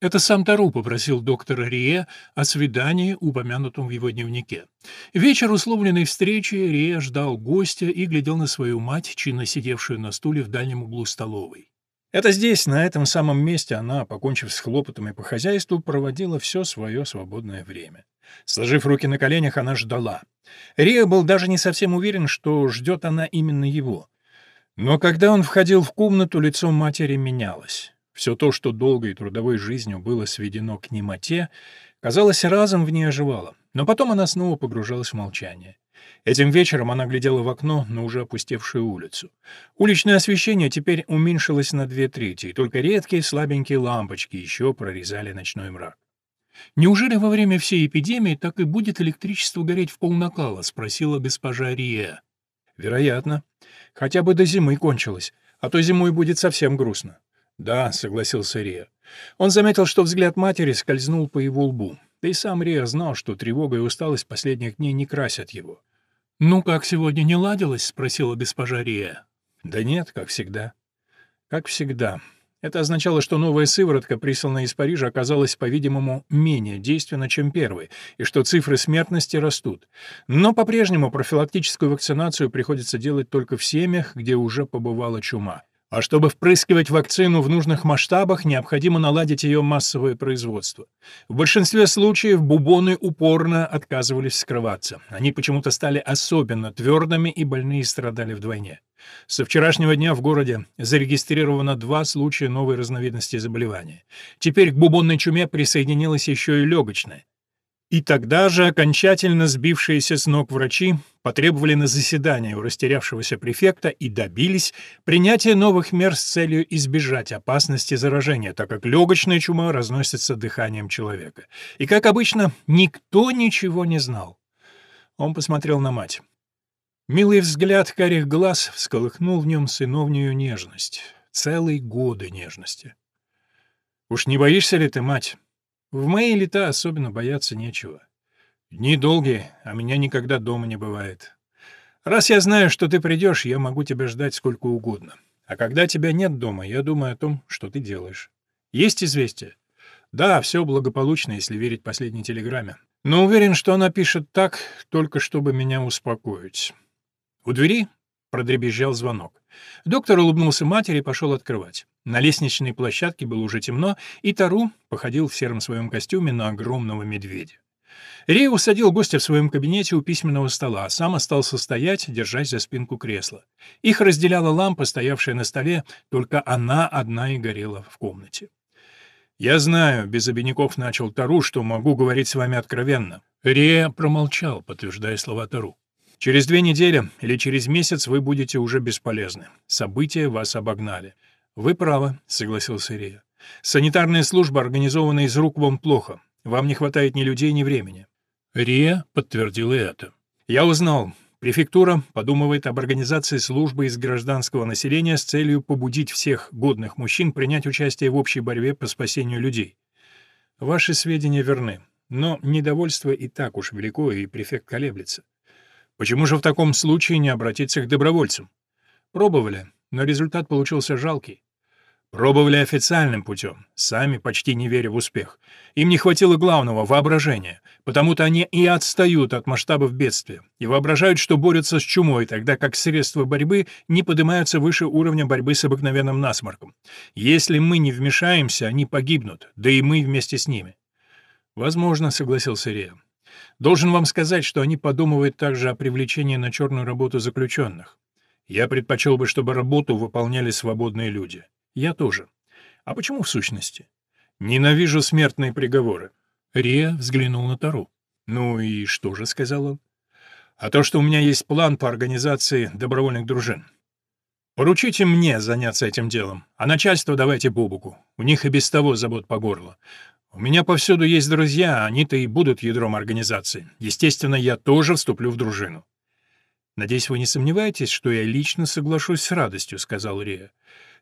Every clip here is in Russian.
Это сам Тару попросил доктора Рие о свидании, упомянутом в его дневнике. Вечер условленной встречи Рие ждал гостя и глядел на свою мать, чинно сидевшую на стуле в дальнем углу столовой. Это здесь, на этом самом месте, она, покончив с хлопотами по хозяйству, проводила все свое свободное время. Сложив руки на коленях, она ждала. Риа был даже не совсем уверен, что ждет она именно его. Но когда он входил в комнату, лицо матери менялось. Все то, что долгой трудовой жизнью было сведено к немоте, казалось, разом в ней оживало. Но потом она снова погружалась в молчание. Этим вечером она глядела в окно на уже опустевшую улицу. Уличное освещение теперь уменьшилось на две трети, и только редкие слабенькие лампочки еще прорезали ночной мрак. «Неужели во время всей эпидемии так и будет электричество гореть в полнакала?» — спросила госпожа Рия. «Вероятно. Хотя бы до зимы кончилось, а то зимой будет совсем грустно». «Да», — согласился Рия. Он заметил, что взгляд матери скользнул по его лбу. Да и сам Рия знал, что тревога и усталость последних дней не красят его. «Ну, как сегодня не ладилось?» — спросила госпожа Рия. «Да нет, как всегда». «Как всегда». Это означало, что новая сыворотка, присланная из Парижа, оказалась, по-видимому, менее действенна, чем первая, и что цифры смертности растут. Но по-прежнему профилактическую вакцинацию приходится делать только в семьях, где уже побывала чума. А чтобы впрыскивать вакцину в нужных масштабах, необходимо наладить ее массовое производство. В большинстве случаев бубоны упорно отказывались скрываться. Они почему-то стали особенно твердыми, и больные страдали вдвойне. Со вчерашнего дня в городе зарегистрировано два случая новой разновидности заболевания. Теперь к бубонной чуме присоединилась еще и легочная. И тогда же окончательно сбившиеся с ног врачи потребовали на заседание у растерявшегося префекта и добились принятия новых мер с целью избежать опасности заражения, так как легочная чума разносится дыханием человека. И, как обычно, никто ничего не знал. Он посмотрел на мать. Милый взгляд карих глаз всколыхнул в нем сыновнюю нежность. Целые годы нежности. «Уж не боишься ли ты, мать?» В мои лета особенно бояться нечего. Дни долгие, а меня никогда дома не бывает. Раз я знаю, что ты придешь, я могу тебя ждать сколько угодно. А когда тебя нет дома, я думаю о том, что ты делаешь. Есть известие? Да, все благополучно, если верить последней телеграмме. Но уверен, что она пишет так, только чтобы меня успокоить. У двери продребезжал звонок. Доктор улыбнулся матери и пошел открывать. На лестничной площадке было уже темно, и Тару походил в сером своем костюме на огромного медведя. Рей усадил гостя в своем кабинете у письменного стола, а сам остался стоять, держась за спинку кресла. Их разделяла лампа, стоявшая на столе, только она одна и горела в комнате. «Я знаю», — без обиняков начал Тару, — «что могу говорить с вами откровенно». Рея промолчал, подтверждая слова Тару. «Через две недели или через месяц вы будете уже бесполезны. События вас обогнали. «Вы правы», — согласился Риа. «Санитарная служба организована из рук вам плохо. Вам не хватает ни людей, ни времени». Рия подтвердила это. «Я узнал. Префектура подумывает об организации службы из гражданского населения с целью побудить всех годных мужчин принять участие в общей борьбе по спасению людей. Ваши сведения верны, но недовольство и так уж велико, и префект колеблется. Почему же в таком случае не обратиться к добровольцам? Пробовали, но результат получился жалкий. Пробовали официальным путем, сами почти не веря в успех. Им не хватило главного — воображения, потому-то они и отстают от масштабов бедствия, и воображают, что борются с чумой, тогда как средства борьбы не поднимаются выше уровня борьбы с обыкновенным насморком. Если мы не вмешаемся, они погибнут, да и мы вместе с ними. «Возможно», — согласился Рея. «Должен вам сказать, что они подумывают также о привлечении на черную работу заключенных. Я предпочел бы, чтобы работу выполняли свободные люди. Я тоже. А почему в сущности? Ненавижу смертные приговоры. Рия взглянул на Тару. «Ну и что же?» — сказал он. «А то, что у меня есть план по организации добровольных дружин. Поручите мне заняться этим делом, а начальство давайте Бубуку. У них и без того забот по горло. У меня повсюду есть друзья, они-то и будут ядром организации. Естественно, я тоже вступлю в дружину. «Надеюсь, вы не сомневаетесь, что я лично соглашусь с радостью», — сказал Рия.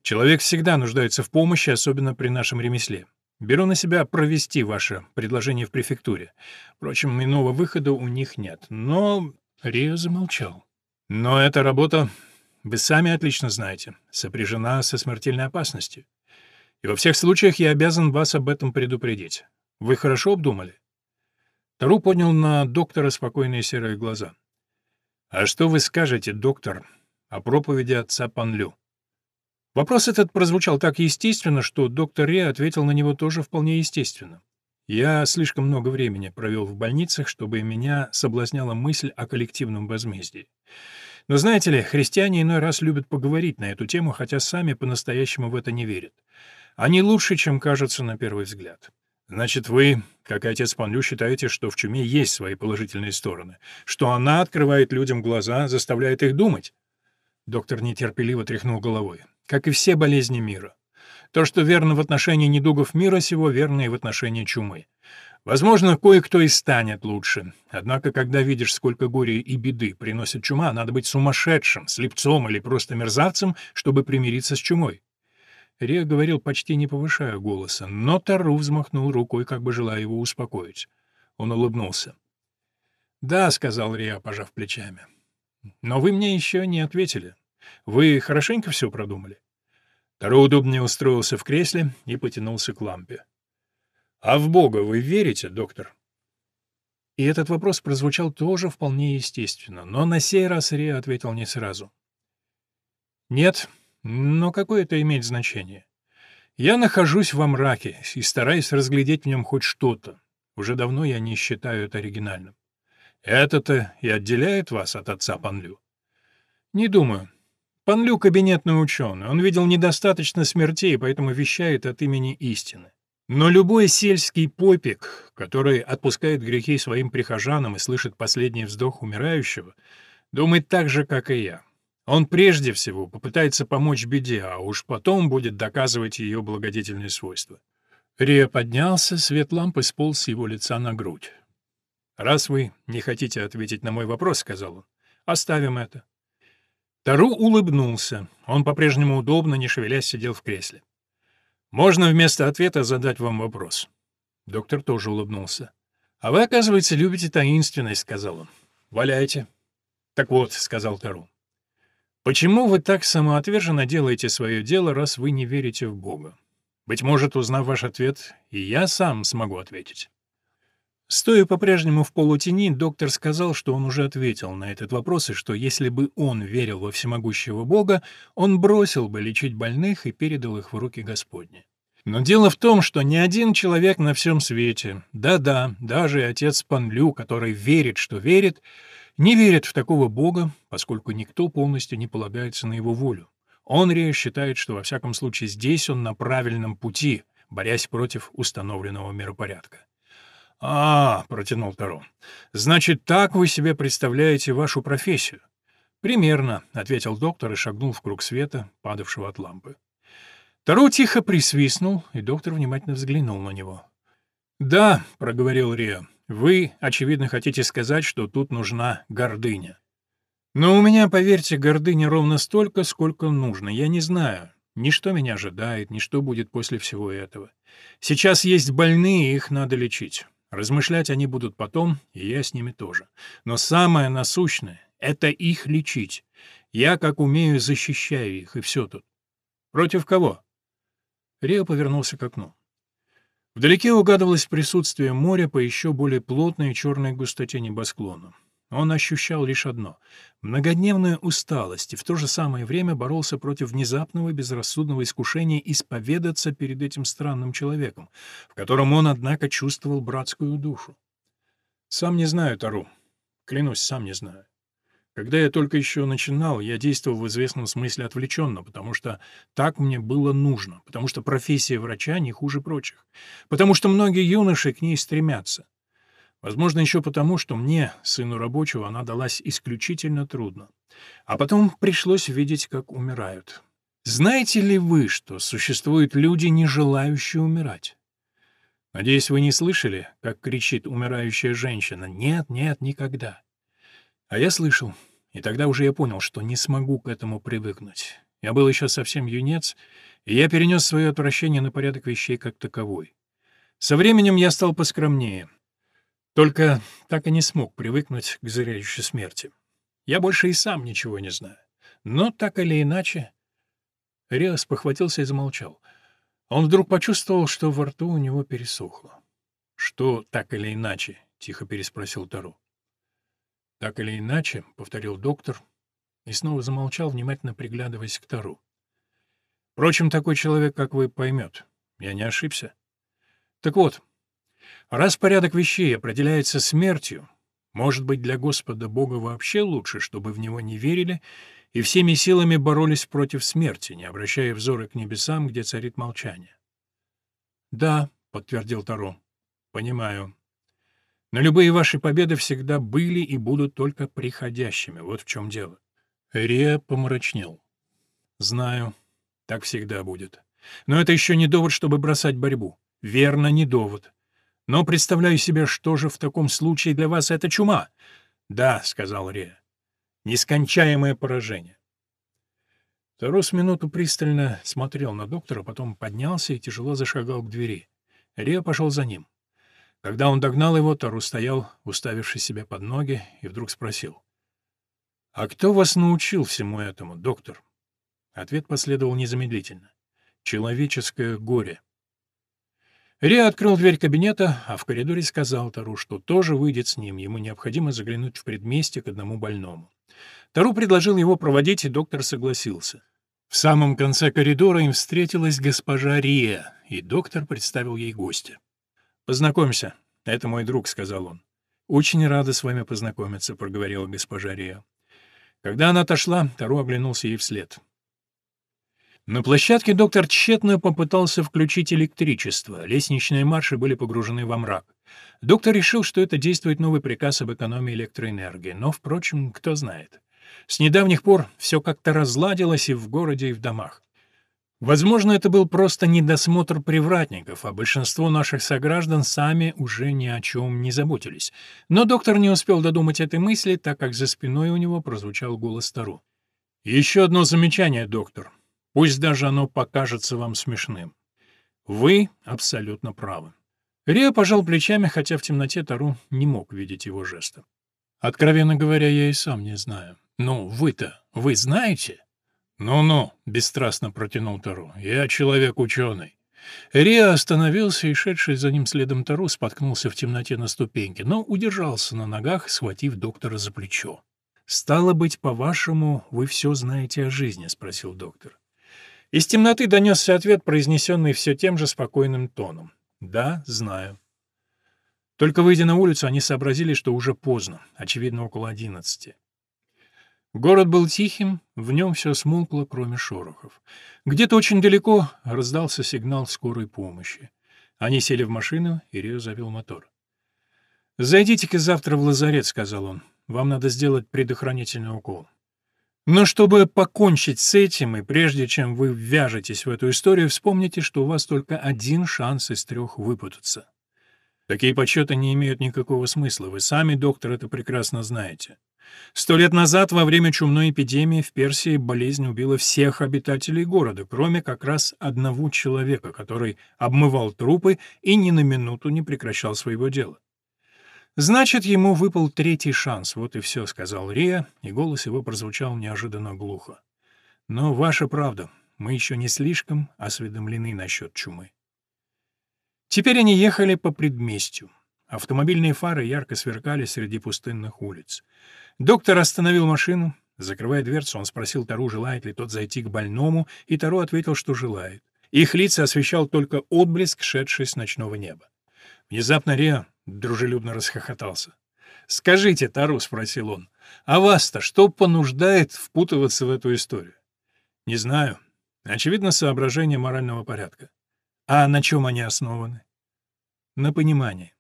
«Человек всегда нуждается в помощи, особенно при нашем ремесле. Беру на себя провести ваше предложение в префектуре. Впрочем, иного выхода у них нет. Но...» Рио замолчал. «Но эта работа, вы сами отлично знаете, сопряжена со смертельной опасностью. И во всех случаях я обязан вас об этом предупредить. Вы хорошо обдумали?» Тару поднял на доктора спокойные серые глаза. «А что вы скажете, доктор, о проповеди отца Панлю?» Вопрос этот прозвучал так естественно, что доктор Ре ответил на него тоже вполне естественно. Я слишком много времени провел в больницах, чтобы меня соблазняла мысль о коллективном возмездии. Но знаете ли, христиане иной раз любят поговорить на эту тему, хотя сами по-настоящему в это не верят. Они лучше, чем кажутся на первый взгляд. Значит, вы, как и отец Панлю, считаете, что в чуме есть свои положительные стороны, что она открывает людям глаза, заставляет их думать? Доктор нетерпеливо тряхнул головой. Как и все болезни мира. То, что верно в отношении недугов мира сего, верно и в отношении чумы. Возможно, кое-кто и станет лучше. Однако, когда видишь, сколько горя и беды приносит чума, надо быть сумасшедшим, слепцом или просто мерзавцем, чтобы примириться с чумой. Риа говорил, почти не повышая голоса, но Тару взмахнул рукой, как бы желая его успокоить. Он улыбнулся. «Да», — сказал Риа, пожав плечами. «Но вы мне еще не ответили. Вы хорошенько все продумали?» Таро удобнее устроился в кресле и потянулся к лампе. «А в Бога вы верите, доктор?» И этот вопрос прозвучал тоже вполне естественно, но на сей раз Риа ответил не сразу. «Нет, но какое это имеет значение? Я нахожусь во мраке и стараюсь разглядеть в нем хоть что-то. Уже давно я не считаю это оригинальным. Это-то и отделяет вас от отца Панлю? Не думаю. Панлю — кабинетный ученый. Он видел недостаточно смертей, поэтому вещает от имени истины. Но любой сельский попик, который отпускает грехи своим прихожанам и слышит последний вздох умирающего, думает так же, как и я. Он прежде всего попытается помочь беде, а уж потом будет доказывать ее благодетельные свойства. Рия поднялся, свет лампы сполз с его лица на грудь. «Раз вы не хотите ответить на мой вопрос, — сказал он, — оставим это». Тару улыбнулся. Он по-прежнему удобно, не шевелясь, сидел в кресле. «Можно вместо ответа задать вам вопрос?» Доктор тоже улыбнулся. «А вы, оказывается, любите таинственность», — сказал он. «Валяйте». «Так вот», — сказал Тару, Почему вы так самоотверженно делаете свое дело, раз вы не верите в Бога? Быть может, узнав ваш ответ, и я сам смогу ответить. Стоя по-прежнему в полутени, доктор сказал, что он уже ответил на этот вопрос, и что если бы он верил во всемогущего Бога, он бросил бы лечить больных и передал их в руки Господни. Но дело в том, что ни один человек на всем свете, да-да, даже отец Панлю, который верит, что верит, не верит в такого Бога, поскольку никто полностью не полагается на его волю. Онрия считает, что во всяком случае здесь он на правильном пути, борясь против установленного миропорядка. «А, — протянул Таро, — значит, так вы себе представляете вашу профессию?» «Примерно», — ответил доктор и шагнул в круг света, падавшего от лампы. Таро тихо присвистнул, и доктор внимательно взглянул на него. «Да», — проговорил Риа, вы, очевидно, хотите сказать, что тут нужна гордыня. Но у меня, поверьте, гордыня ровно столько, сколько нужно. Я не знаю, ни что меня ожидает, ни что будет после всего этого. Сейчас есть больные, их надо лечить. Размышлять они будут потом, и я с ними тоже. Но самое насущное — это их лечить. Я, как умею, защищаю их, и все тут. Против кого? Рио повернулся к окну. Вдалеке угадывалось присутствие моря по еще более плотной черной густоте небосклона. Он ощущал лишь одно — многодневную усталость и в то же самое время боролся против внезапного безрассудного искушения исповедаться перед этим странным человеком, в котором он, однако, чувствовал братскую душу. «Сам не знаю, Тару. Клянусь, сам не знаю. Когда я только еще начинал, я действовал в известном смысле отвлеченно, потому что так мне было нужно, потому что профессия врача не хуже прочих, потому что многие юноши к ней стремятся. Возможно, еще потому, что мне, сыну рабочего, она далась исключительно трудно. А потом пришлось видеть, как умирают. Знаете ли вы, что существуют люди, не желающие умирать? Надеюсь, вы не слышали, как кричит умирающая женщина «Нет, нет, никогда». А я слышал, и тогда уже я понял, что не смогу к этому привыкнуть. Я был еще совсем юнец, и я перенес свое отвращение на порядок вещей как таковой. Со временем я стал поскромнее. Только так и не смог привыкнуть к зрелищу смерти. Я больше и сам ничего не знаю. Но так или иначе... Риас похватился и замолчал. Он вдруг почувствовал, что во рту у него пересохло. «Что так или иначе?» — тихо переспросил Тару. «Так или иначе», — повторил доктор, и снова замолчал, внимательно приглядываясь к Тару. «Впрочем, такой человек, как вы, поймет. Я не ошибся. Так вот, раз порядок вещей определяется смертью, может быть, для Господа Бога вообще лучше, чтобы в Него не верили и всеми силами боролись против смерти, не обращая взоры к небесам, где царит молчание. «Да», — подтвердил Таро, — «понимаю. Но любые ваши победы всегда были и будут только приходящими, вот в чем дело». Рия помрачнел. «Знаю, так всегда будет. Но это еще не довод, чтобы бросать борьбу. Верно, не довод. Но представляю себе, что же в таком случае для вас это чума?» «Да», — сказал Рия. Нескончаемое поражение. Тарус минуту пристально смотрел на доктора, потом поднялся и тяжело зашагал к двери. Рио пошел за ним. Когда он догнал его, Тарус стоял, уставивший себя под ноги, и вдруг спросил. «А кто вас научил всему этому, доктор?» Ответ последовал незамедлительно. «Человеческое горе». Рио открыл дверь кабинета, а в коридоре сказал Тару, что тоже выйдет с ним, ему необходимо заглянуть в предместье к одному больному. Тару предложил его проводить, и доктор согласился. В самом конце коридора им встретилась госпожа Рия, и доктор представил ей гостя. «Познакомься, это мой друг», — сказал он. «Очень рада с вами познакомиться», — проговорила госпожа Рия. Когда она отошла, Тару оглянулся ей вслед. На площадке доктор тщетно попытался включить электричество, лестничные марши были погружены во мрак. Доктор решил, что это действует новый приказ об экономии электроэнергии, но, впрочем, кто знает. С недавних пор все как-то разладилось и в городе, и в домах. Возможно, это был просто недосмотр привратников, а большинство наших сограждан сами уже ни о чем не заботились. Но доктор не успел додумать этой мысли, так как за спиной у него прозвучал голос Тару. «Еще одно замечание, доктор. Пусть даже оно покажется вам смешным. Вы абсолютно правы». Рио пожал плечами, хотя в темноте Тару не мог видеть его жеста. «Откровенно говоря, я и сам не знаю. «Ну, вы-то, вы знаете?» «Ну-ну», — бесстрастно протянул Тару, — «я человек-ученый». Риа остановился, и шедший за ним следом Тару споткнулся в темноте на ступеньке, но удержался на ногах, схватив доктора за плечо. «Стало быть, по-вашему, вы все знаете о жизни?» — спросил доктор. Из темноты донесся ответ, произнесенный все тем же спокойным тоном. «Да, знаю». Только выйдя на улицу, они сообразили, что уже поздно, очевидно, около одиннадцати. Город был тихим, в нем все смолкло, кроме шорохов. Где-то очень далеко раздался сигнал скорой помощи. Они сели в машину, и Рио завел мотор. «Зайдите-ка завтра в лазарет», — сказал он. «Вам надо сделать предохранительный укол». Но чтобы покончить с этим, и прежде чем вы ввяжетесь в эту историю, вспомните, что у вас только один шанс из трех выпутаться. Такие подсчеты не имеют никакого смысла, вы сами, доктор, это прекрасно знаете. Сто лет назад, во время чумной эпидемии, в Персии болезнь убила всех обитателей города, кроме как раз одного человека, который обмывал трупы и ни на минуту не прекращал своего дела. «Значит, ему выпал третий шанс, вот и все», — сказал Рия, и голос его прозвучал неожиданно глухо. «Но ваша правда, мы еще не слишком осведомлены насчет чумы». Теперь они ехали по предместью. Автомобильные фары ярко сверкали среди пустынных улиц. Доктор остановил машину. Закрывая дверцу, он спросил Тару, желает ли тот зайти к больному, и Тару ответил, что желает. Их лица освещал только отблеск, шедший с ночного неба. Внезапно Риа дружелюбно расхохотался. «Скажите, Тару», — спросил он, — «а вас-то что понуждает впутываться в эту историю?» «Не знаю. Очевидно, соображение морального порядка. А на чем они основаны?» «На понимании.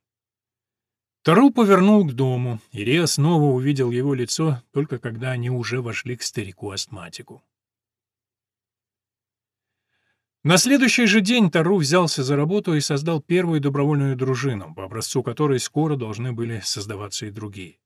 Тару повернул к дому, и Риа снова увидел его лицо, только когда они уже вошли к старику-астматику. На следующий же день Тару взялся за работу и создал первую добровольную дружину, по образцу которой скоро должны были создаваться и другие.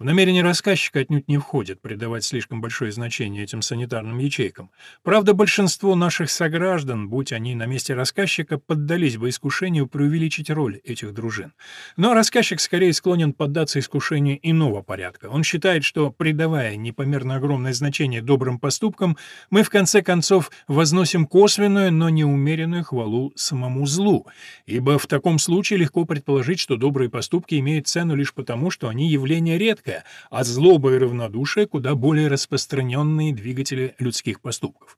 В намерение рассказчика отнюдь не входит придавать слишком большое значение этим санитарным ячейкам. Правда, большинство наших сограждан, будь они на месте рассказчика, поддались бы искушению преувеличить роль этих дружин. Но рассказчик скорее склонен поддаться искушению иного порядка. Он считает, что, придавая непомерно огромное значение добрым поступкам, мы в конце концов возносим косвенную, но неумеренную хвалу самому злу, ибо в таком случае легко предположить, что добрые поступки имеют цену лишь потому, что они явление редкое, редкое, а злоба и равнодушие куда более распространенные двигатели людских поступков.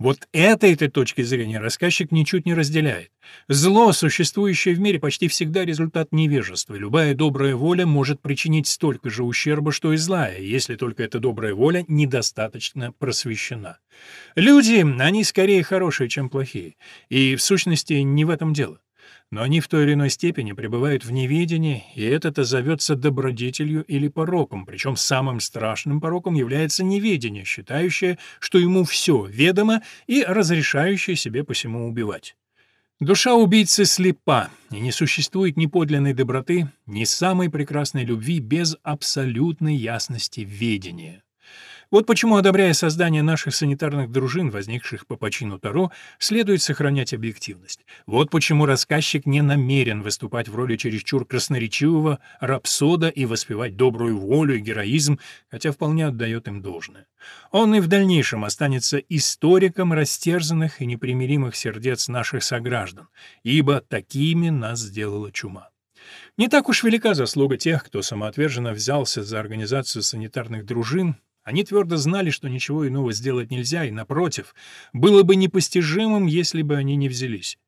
Вот этой-то точки зрения рассказчик ничуть не разделяет. Зло, существующее в мире, почти всегда результат невежества. Любая добрая воля может причинить столько же ущерба, что и злая, если только эта добрая воля недостаточно просвещена. Люди, они скорее хорошие, чем плохие. И, в сущности, не в этом дело но они в той или иной степени пребывают в неведении, и это-то зовется добродетелью или пороком, причем самым страшным пороком является неведение, считающее, что ему все ведомо и разрешающее себе посему убивать. Душа убийцы слепа, и не существует ни подлинной доброты, ни самой прекрасной любви без абсолютной ясности ведения. Вот почему, одобряя создание наших санитарных дружин, возникших по почину Таро, следует сохранять объективность. Вот почему рассказчик не намерен выступать в роли чересчур красноречивого рапсода и воспевать добрую волю и героизм, хотя вполне отдает им должное. Он и в дальнейшем останется историком растерзанных и непримиримых сердец наших сограждан, ибо такими нас сделала чума. Не так уж велика заслуга тех, кто самоотверженно взялся за организацию санитарных дружин, они твердо знали, что ничего иного сделать нельзя, и, напротив, было бы непостижимым, если бы они не взялись.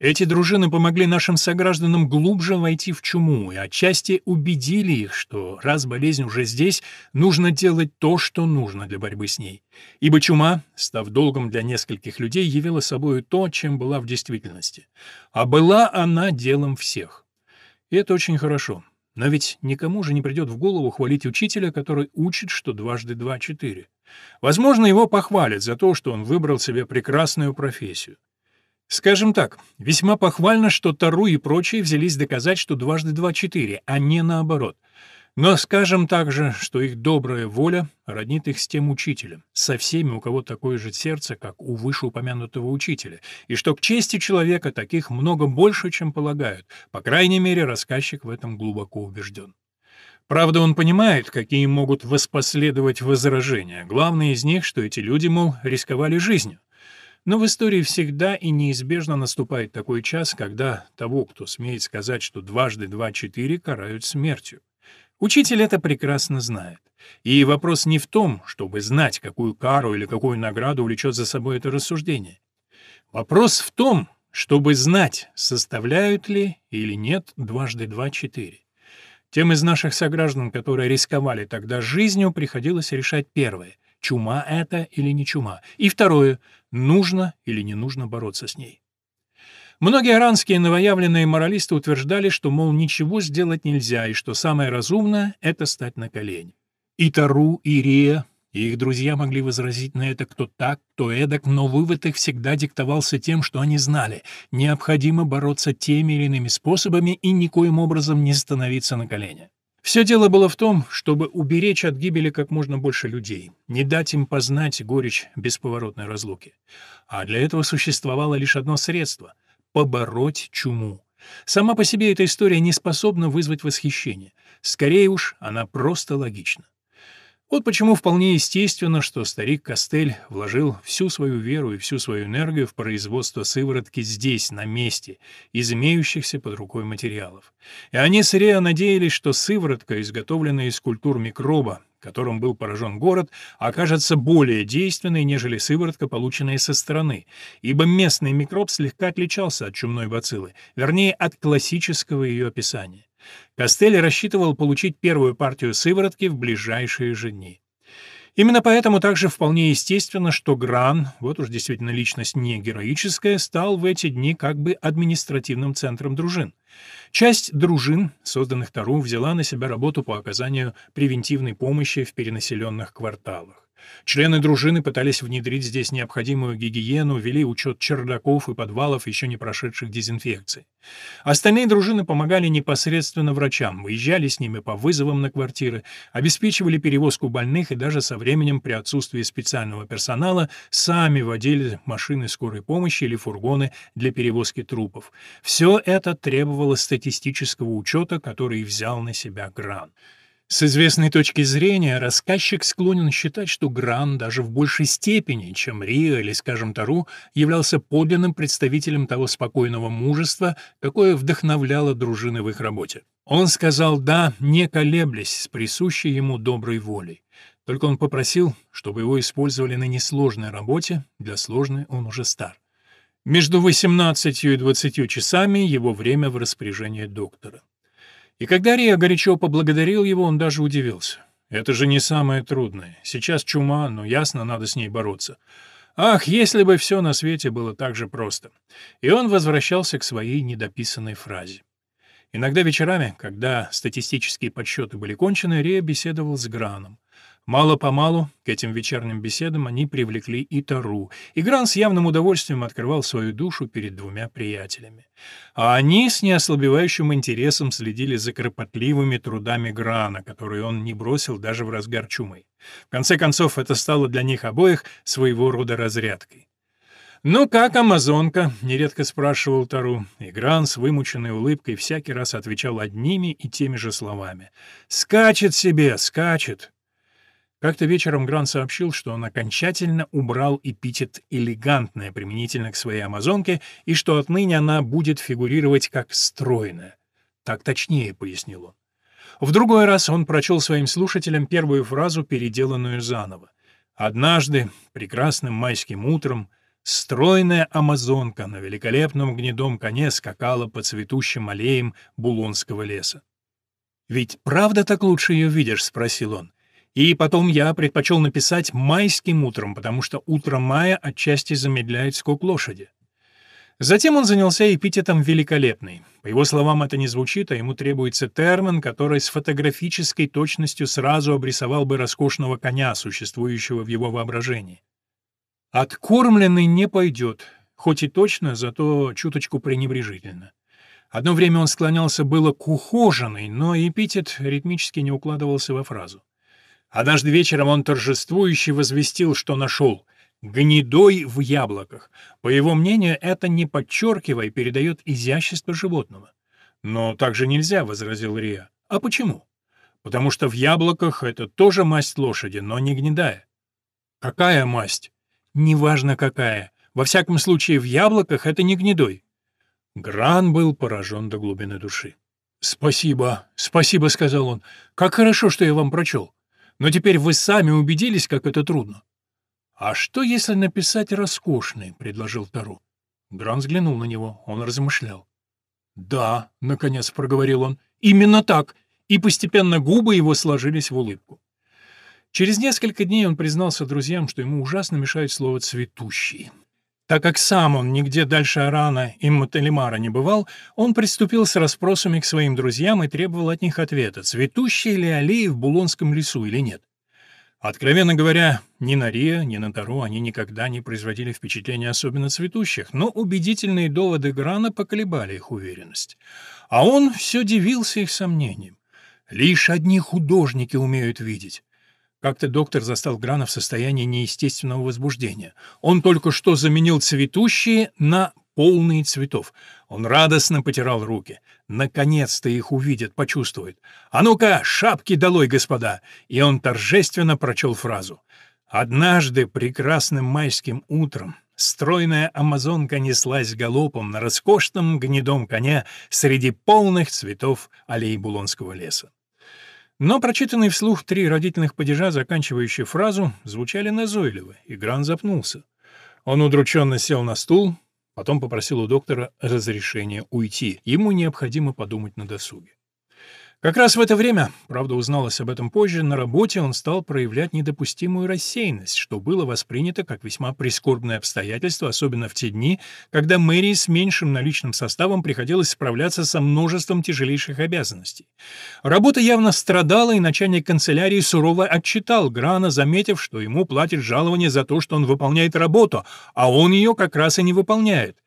Эти дружины помогли нашим согражданам глубже войти в чуму и отчасти убедили их, что раз болезнь уже здесь, нужно делать то, что нужно для борьбы с ней. Ибо чума, став долгом для нескольких людей, явила собой то, чем была в действительности. А была она делом всех. И это очень хорошо. Но ведь никому же не придет в голову хвалить учителя, который учит, что дважды два — четыре. Возможно, его похвалят за то, что он выбрал себе прекрасную профессию. Скажем так, весьма похвально, что Тару и прочие взялись доказать, что дважды два — четыре, а не наоборот — но скажем также, что их добрая воля роднит их с тем учителем, со всеми, у кого такое же сердце, как у вышеупомянутого учителя, и что к чести человека таких много больше, чем полагают, по крайней мере, рассказчик в этом глубоко убежден. Правда, он понимает, какие могут воспоследовать возражения. Главное из них, что эти люди, мол, рисковали жизнью. Но в истории всегда и неизбежно наступает такой час, когда того, кто смеет сказать, что дважды два — четыре, карают смертью. Учитель это прекрасно знает. И вопрос не в том, чтобы знать, какую кару или какую награду влечет за собой это рассуждение. Вопрос в том, чтобы знать, составляют ли или нет дважды два четыре. Тем из наших сограждан, которые рисковали тогда жизнью, приходилось решать первое — чума это или не чума, и второе — нужно или не нужно бороться с ней. Многие иранские новоявленные моралисты утверждали, что, мол, ничего сделать нельзя, и что самое разумное — это стать на колени. И Тару, и Рия, и их друзья могли возразить на это кто так, кто эдак, но вывод их всегда диктовался тем, что они знали — необходимо бороться теми или иными способами и никоим образом не становиться на колени. Все дело было в том, чтобы уберечь от гибели как можно больше людей, не дать им познать горечь бесповоротной разлуки. А для этого существовало лишь одно средство — побороть чуму. Сама по себе эта история не способна вызвать восхищение. Скорее уж, она просто логична. Вот почему вполне естественно, что старик Костель вложил всю свою веру и всю свою энергию в производство сыворотки здесь, на месте, из имеющихся под рукой материалов. И они с Реа надеялись, что сыворотка, изготовленная из культур микроба, которым был поражен город, окажется более действенной, нежели сыворотка, полученная со стороны, ибо местный микроб слегка отличался от чумной бациллы, вернее, от классического ее описания. Костель рассчитывал получить первую партию сыворотки в ближайшие же дни. Именно поэтому также вполне естественно, что Гран, вот уж действительно личность не героическая, стал в эти дни как бы административным центром дружин. Часть дружин, созданных Тару, взяла на себя работу по оказанию превентивной помощи в перенаселенных кварталах. Члены дружины пытались внедрить здесь необходимую гигиену, вели учет чердаков и подвалов, еще не прошедших дезинфекции. Остальные дружины помогали непосредственно врачам, выезжали с ними по вызовам на квартиры, обеспечивали перевозку больных и даже со временем при отсутствии специального персонала сами водили машины скорой помощи или фургоны для перевозки трупов. Все это требовало статистического учета, который взял на себя Гран. С известной точки зрения, рассказчик склонен считать, что Гран даже в большей степени, чем Рио или, скажем, Тару, являлся подлинным представителем того спокойного мужества, какое вдохновляло дружины в их работе. Он сказал «да», не колеблясь, с присущей ему доброй волей. Только он попросил, чтобы его использовали на несложной работе, для сложной он уже стар. Между 18 и 20 часами его время в распоряжении доктора. И когда Рия горячо поблагодарил его, он даже удивился. Это же не самое трудное. Сейчас чума, но ясно, надо с ней бороться. Ах, если бы все на свете было так же просто. И он возвращался к своей недописанной фразе. Иногда вечерами, когда статистические подсчеты были кончены, Рия беседовал с Граном. Мало-помалу к этим вечерним беседам они привлекли и Тару, и Гран с явным удовольствием открывал свою душу перед двумя приятелями. А они с неослабевающим интересом следили за кропотливыми трудами Грана, которые он не бросил даже в разгар чумы. В конце концов, это стало для них обоих своего рода разрядкой. «Ну как, амазонка?» — нередко спрашивал Тару, и Гран с вымученной улыбкой всякий раз отвечал одними и теми же словами. «Скачет себе, скачет!» Как-то вечером Грант сообщил, что он окончательно убрал эпитет «элегантная» применительно к своей амазонке и что отныне она будет фигурировать как «стройная». Так точнее, пояснил он. В другой раз он прочел своим слушателям первую фразу, переделанную заново. «Однажды, прекрасным майским утром, стройная амазонка на великолепном гнедом коне скакала по цветущим аллеям Булонского леса». «Ведь правда так лучше ее видишь?» — спросил он. И потом я предпочел написать «майским утром», потому что утро мая отчасти замедляет скок лошади. Затем он занялся эпитетом «великолепный». По его словам, это не звучит, а ему требуется термин, который с фотографической точностью сразу обрисовал бы роскошного коня, существующего в его воображении. «Откормленный не пойдет», хоть и точно, зато чуточку пренебрежительно. Одно время он склонялся было к ухоженной, но эпитет ритмически не укладывался во фразу. Однажды вечером он торжествующе возвестил, что нашел гнедой в яблоках. По его мнению, это не подчеркивая передает изящество животного. «Но так же нельзя», — возразил Риа. «А почему?» «Потому что в яблоках это тоже масть лошади, но не гнедая». «Какая масть?» «Неважно какая. Во всяком случае, в яблоках это не гнедой». Гран был поражен до глубины души. «Спасибо, спасибо», — сказал он. «Как хорошо, что я вам прочел. Но теперь вы сами убедились, как это трудно. «А что, если написать роскошный?» — предложил Тару. Гран взглянул на него, он размышлял. «Да», — наконец проговорил он, — «именно так», и постепенно губы его сложились в улыбку. Через несколько дней он признался друзьям, что ему ужасно мешает слово «цветущий». Так как сам он нигде дальше Арана и Маталимара не бывал, он приступил с расспросами к своим друзьям и требовал от них ответа, цветущие ли аллеи в Булонском лесу или нет. Откровенно говоря, ни на Рио, ни на Тару они никогда не производили впечатления особенно цветущих, но убедительные доводы Грана поколебали их уверенность. А он все дивился их сомнениям. Лишь одни художники умеют видеть. Как-то доктор застал Грана в состоянии неестественного возбуждения. Он только что заменил цветущие на полные цветов. Он радостно потирал руки. Наконец-то их увидит, почувствует. «А ну-ка, шапки долой, господа!» И он торжественно прочел фразу. «Однажды прекрасным майским утром стройная амазонка неслась галопом на роскошном гнедом коне среди полных цветов аллей Булонского леса. Но прочитанные вслух три родительных падежа, заканчивающие фразу, звучали назойливо, и Гран запнулся. Он удрученно сел на стул, потом попросил у доктора разрешения уйти. Ему необходимо подумать на досуге. Как раз в это время, правда узналось об этом позже, на работе он стал проявлять недопустимую рассеянность, что было воспринято как весьма прискорбное обстоятельство, особенно в те дни, когда мэрии с меньшим наличным составом приходилось справляться со множеством тяжелейших обязанностей. Работа явно страдала, и начальник канцелярии сурово отчитал Грана, заметив, что ему платят жалование за то, что он выполняет работу, а он ее как раз и не выполняет.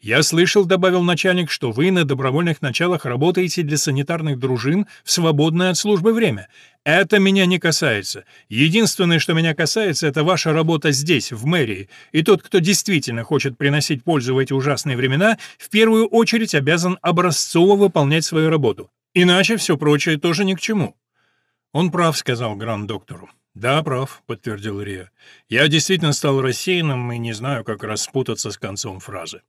«Я слышал», — добавил начальник, «что вы на добровольных началах работаете для санитарных дружин в свободное от службы время. Это меня не касается. Единственное, что меня касается, это ваша работа здесь, в мэрии. И тот, кто действительно хочет приносить пользу в эти ужасные времена, в первую очередь обязан образцово выполнять свою работу. Иначе все прочее тоже ни к чему». «Он прав», — сказал Гран доктору. «Да, прав», — подтвердил Рия. «Я действительно стал рассеянным и не знаю, как распутаться с концом фразы».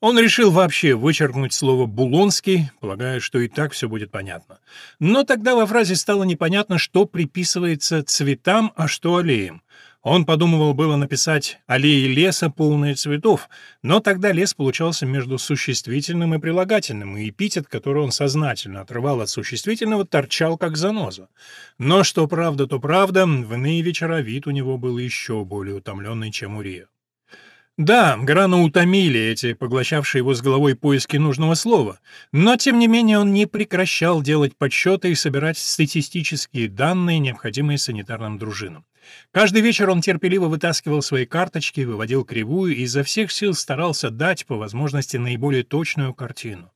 Он решил вообще вычеркнуть слово «булонский», полагая, что и так все будет понятно. Но тогда во фразе стало непонятно, что приписывается цветам, а что аллеям. Он подумывал было написать «аллеи леса, полные цветов», но тогда лес получался между существительным и прилагательным, и эпитет, который он сознательно отрывал от существительного, торчал как заноза. Но что правда, то правда, в иные вечера вид у него был еще более утомленный, чем у Рио. Да, Грана утомили эти, поглощавшие его с головой поиски нужного слова, но, тем не менее, он не прекращал делать подсчеты и собирать статистические данные, необходимые санитарным дружинам. Каждый вечер он терпеливо вытаскивал свои карточки, выводил кривую и изо всех сил старался дать, по возможности, наиболее точную картину.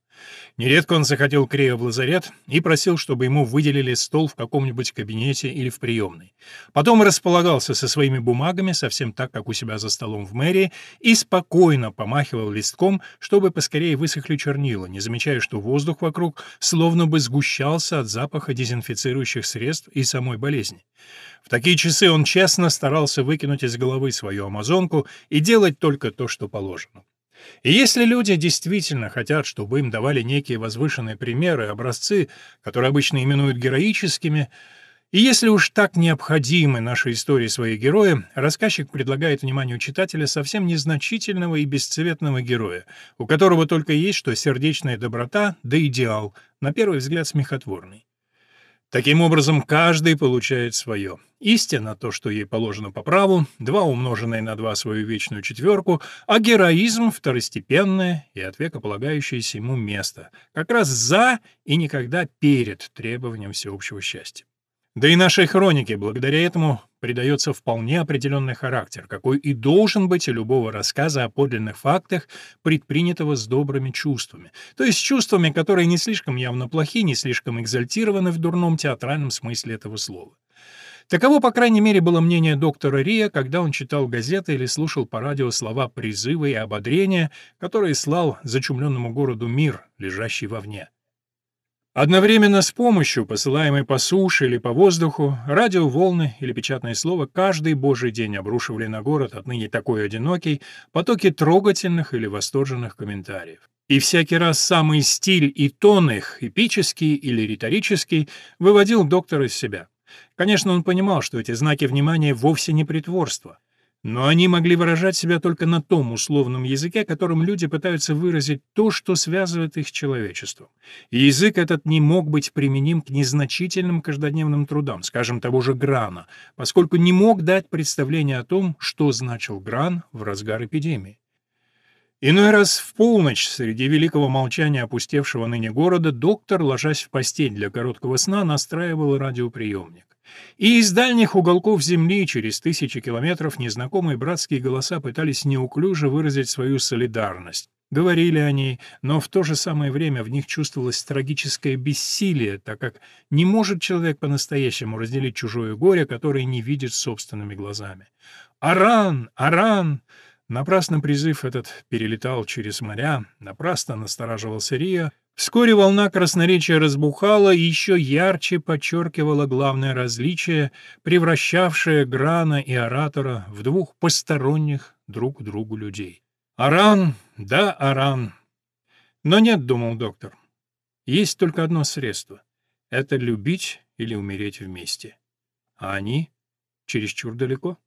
Нередко он заходил к Рео в лазарет и просил, чтобы ему выделили стол в каком-нибудь кабинете или в приемной. Потом располагался со своими бумагами, совсем так, как у себя за столом в мэрии, и спокойно помахивал листком, чтобы поскорее высохли чернила, не замечая, что воздух вокруг словно бы сгущался от запаха дезинфицирующих средств и самой болезни. В такие часы он честно старался выкинуть из головы свою амазонку и делать только то, что положено. И если люди действительно хотят, чтобы им давали некие возвышенные примеры, образцы, которые обычно именуют героическими, и если уж так необходимы наши истории свои герои, рассказчик предлагает вниманию читателя совсем незначительного и бесцветного героя, у которого только есть что сердечная доброта да идеал, на первый взгляд смехотворный. Таким образом, каждый получает свое. Истина — то, что ей положено по праву, два умноженные на два свою вечную четверку, а героизм — второстепенное и от века полагающееся ему место, как раз за и никогда перед требованием всеобщего счастья. Да и нашей хронике благодаря этому придается вполне определенный характер, какой и должен быть у любого рассказа о подлинных фактах, предпринятого с добрыми чувствами, то есть чувствами, которые не слишком явно плохи, не слишком экзальтированы в дурном театральном смысле этого слова. Таково, по крайней мере, было мнение доктора Рия, когда он читал газеты или слушал по радио слова призыва и ободрения, которые слал зачумленному городу мир, лежащий вовне. Одновременно с помощью, посылаемой по суше или по воздуху, радиоволны или печатное слово каждый божий день обрушивали на город, отныне такой одинокий, потоки трогательных или восторженных комментариев. И всякий раз самый стиль и тон их, эпический или риторический, выводил доктора из себя. Конечно, он понимал, что эти знаки внимания вовсе не притворство. Но они могли выражать себя только на том условном языке, которым люди пытаются выразить то, что связывает их с человечеством. И язык этот не мог быть применим к незначительным каждодневным трудам, скажем, того же Грана, поскольку не мог дать представление о том, что значил Гран в разгар эпидемии. Иной раз в полночь, среди великого молчания опустевшего ныне города, доктор, ложась в постель для короткого сна, настраивал радиоприемник. И из дальних уголков земли через тысячи километров незнакомые братские голоса пытались неуклюже выразить свою солидарность. Говорили они, но в то же самое время в них чувствовалось трагическое бессилие, так как не может человек по-настоящему разделить чужое горе, которое не видит собственными глазами. «Аран! Аран!» Напрасно призыв этот перелетал через моря, напрасно настораживался Рио, Вскоре волна красноречия разбухала и еще ярче подчеркивала главное различие, превращавшее Грана и оратора в двух посторонних друг другу людей. «Аран, да, Аран». Но нет, — думал доктор, — есть только одно средство — это любить или умереть вместе. А они чересчур далеко.